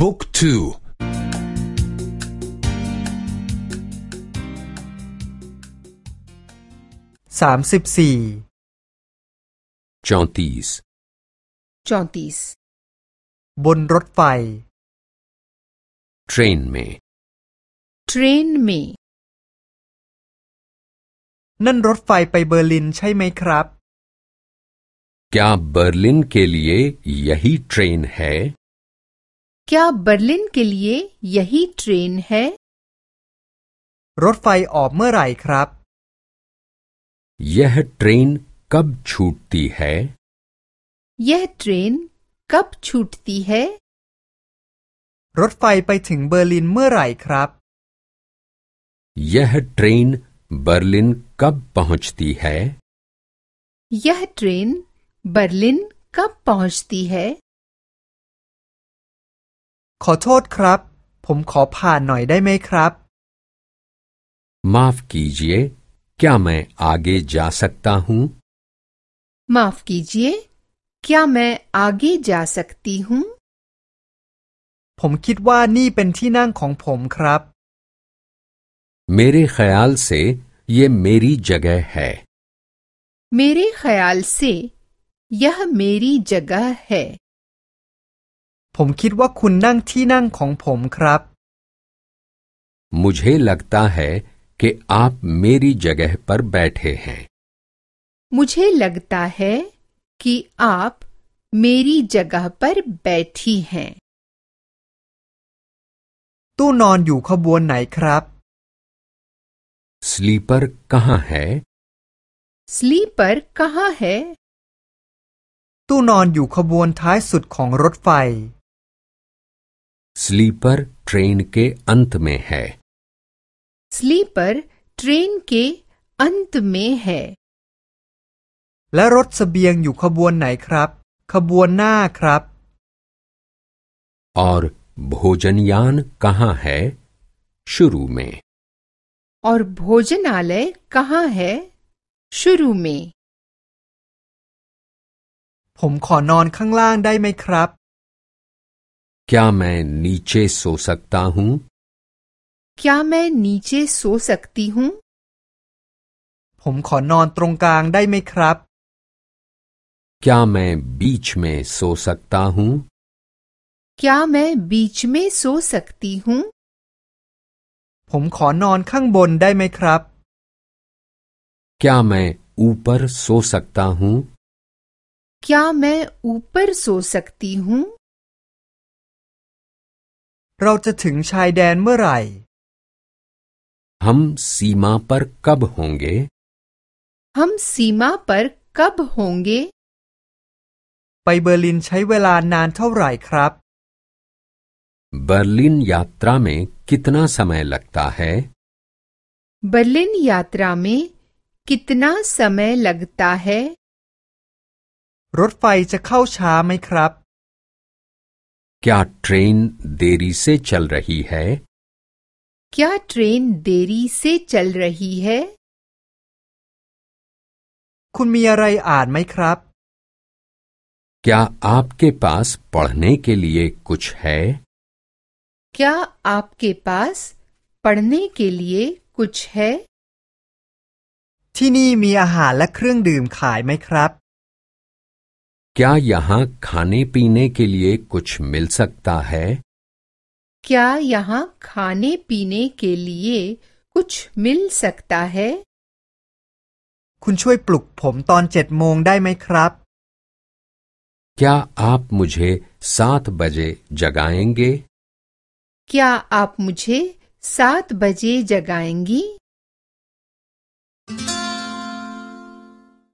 บุ๊กทูสามสิบสี่ चौंतीस 34 บนรถไฟ ट्रेन में ट्रेन में นั่นรถไฟไปเบอร์ลินใช่ไหมครับ क्या बर्लिन के लिए यही ट्रेन है क्या बर्लिन के लिए यही ट्रेन है รถไฟออกเมื่อไหร่ครับ यह ट्रेन कब छूटती है यह ट्रेन कब छूटती है รถไฟไปถึงเบอร์ลินเมื่อไหร่ครับ यह ट्रेन बर्लिन कब पहुंचती है यह ट्रेन बर्लिन कब पहुंचती है ขอโทษครับ ผมขอผ่านหน่อยได้ไหมครับ माफ कीजिए क्या मैं आगे जा सकता हूं माफ कीजिए क्या मैं आगे जा सकती हूँ ผมคิดว่านี่เป็นที่นั่งของผมครับ मेरे ख्याल से ये मेरी जगह है मेरे ख्याल से यह मेरी जगह है ผมคิดว่าคุณนั่งที่นั่งของผมครับ मुझे लगता है कि आप मेरी जगह पर बैठे हैं मुझे लगता है कि आप मेरी जगह पर बैठी हैं ตู้นอนอยู่ขบวนไหนครับ स्लीपर कहाँ है स्लीपर कहाँ है ตู้นอนอยู่ขบวนท้ายสุดของรถไฟ स्लीपर ट्रेन के अंत में है स्लीपर ट्रेन के अंत में है และรถเสบียงอยู่ขบวนไหนครับ ขบวนหน้าครับ और भोजनयान कहाँ है शुरू में और भोजनालय कहाँ है शुरू में ผมขอนอนข้างล่างได้ไหมครับ क्या मैं नीचे सो सकता हूँ क्या मैं नीचे सो सकती हूँ ผมขอนอนตรงกลางได้ไหมครับ क्या मैं बीच में सो सकता हूँ क्या मैं बीच में सो सकती हूँ ผมขอนอนข้างบนได้ไหมครับ क्या मैं ऊपर सो सकता हूँ क्या मैं ऊपर सो सकती हूँ เราจะถึงชายแดนเมื่อไหร่ हम सीमा पर कब होंगे हम सीमा पर कब होंगे ไปเบอร์ลินใช้เวลานานเท่าไหร่ครับ बर्लिन यात्रा में कितना समय लगता है बर्लिन यात्रा में कितना समय लगता है รถไฟจะเข้าช้าไหมครับ क्या ट्रेन देरी से चल रही है क्या ट्रेन देरी से चल रही है คุณมีอะไรอ่านไหมครับ क्या आपके पास पढ़ने के लिए कुछ है क्या आपके पास पढ़ने के लिए कुछ है ที่นี่มีอาหารและเครื่องดื่มขายไหมครับ क्या यहाँ खाने पीने के लिए कुछ मिल सकता है क्या यहाँ खाने पीने के लिए कुछ मिल सकता है คุณช่วยปลุกผมตอนเจ็ดโมงได้ไหมครับ क्या आप मुझे सात बजे जगाएंगे क्या आप मुझे सात बजे जगाएंगी